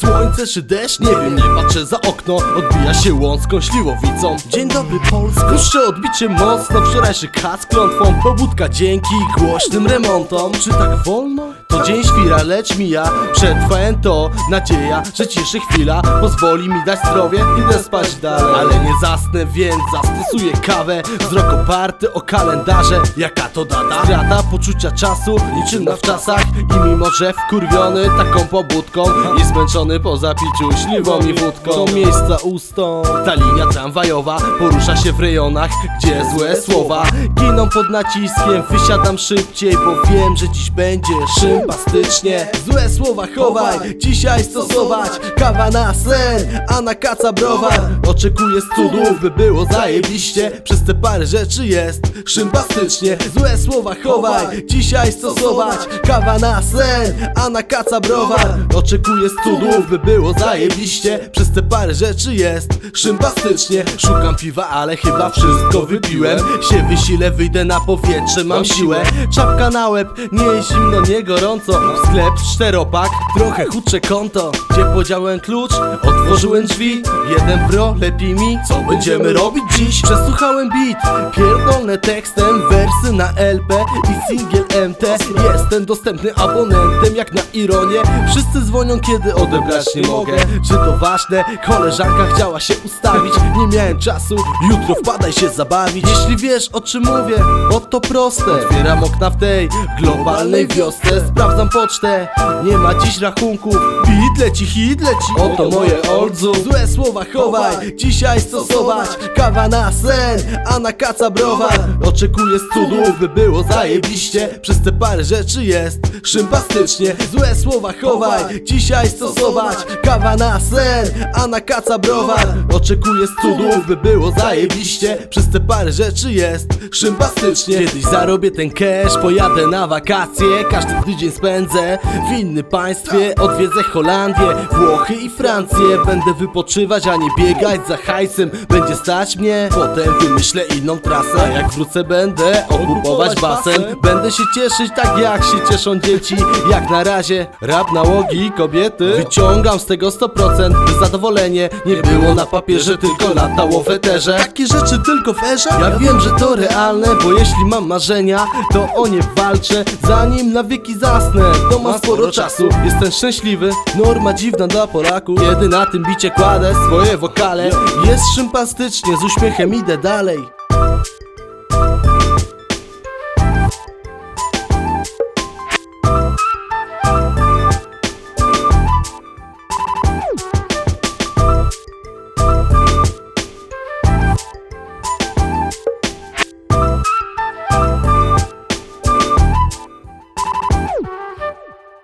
słońce czy deszcz? Nie wiem, nie patrzę za okno. Odbija się łąską śliwowicą Dzień dobry Polsko. Puszczę odbicie mocno. Wczorajszy kac klątwą Pobudka. Dzięki głośnym remontom. Czy tak wolno? To dzień świra, lecz mija Przetrwałem to Nadzieja, że ciszy chwila. Pozwoli mi dać zdrowie Idę spać dalej. Ale nie zasnę, więc zastosuję kawę. Wzrok oparty o kalendarze. Jaka to data? Strata poczucia czasu Niczym na wczasach I mimo, że wkurwiony taką pobudką I zmęczony po zapiciu śliwą i wódką. To miejsca ustą Ta linia tramwajowa Porusza się w rejonach Gdzie złe słowa Giną pod naciskiem. Wysiadam szybciej Bo wiem, że dziś będzie Złe słowa chowaj Dzisiaj stosować. Kawa na sen A na kaca browar. Oczekuję z cudów By było zajebiście. Przez te parę rzeczy jest Szympastycznie Złe słowa chowaj Dzisiaj stosować. Kawa na sen A na kaca browar. Oczekuję z cudów By było zajebiście. Przez te parę rzeczy jest Szympastycznie Szukam piwa, ale chyba wszystko wypiłem. Się wysilę, wyjdę na powietrze Mam siłę. Czapka na łeb Nie zimno, nie gorąco Sklep, czteropak Trochę chudsze konto. Gdzie podziałem klucz? Otworzyłem drzwi. Jeden pro, lepiej mi Co będziemy robić dziś? Przesłuchałem beat Pierdolne tekstem Wersy na LP i singiel MT Jestem dostępny abonentem Jak na ironię. Wszyscy dzwonią kiedy odebrać nie mogę. Czy to ważne? Koleżanka chciała się ustawić. Nie miałem czasu Jutro wpadaj się zabawić. Jeśli wiesz o czym mówię Oto proste. Otwieram okna w tej globalnej wiosce. Sprawdzam Nie ma dziś rachunków. Beat leci, hit leci. Oto moje oldzu. Złe słowa chowaj. Dzisiaj stosować. Kawa na sen A na kaca browar Oczekuję z cudów By było zajebiście. Przez te parę rzeczy jest Szympastycznie Złe słowa chowaj. Dzisiaj stosować. Kawa na sen A na kaca browar Oczekuję z cudów By było zajebiście. Przez te parę rzeczy jest Szympastycznie Kiedyś zarobię ten cash Pojadę na wakacje. Każdy tydzień spędzę W innym państwie. Odwiedzę Holandię Włochy i Francję. Będę wypoczywać, a nie biegać za hajsem. Będzie stać mnie Potem wymyślę inną trasę. A jak wrócę będę okupować basen. Będę się cieszyć tak jak się cieszą dzieci. Jak na razie rap nałogi kobiety. Wyciągam z tego 100% by zadowolenie Nie było na papierze tylko latało w eterze Takie rzeczy tylko w erze? Ja wiem, że to realne Bo jeśli mam marzenia to o nie walczę Zanim na wieki zasnę To ma sporo czasu. Jestem szczęśliwy. Norma dziwna dla Polaków. Kiedy na tym bicie kładę swoje wokale. Jest szympastycznie Z uśmiechem idę dalej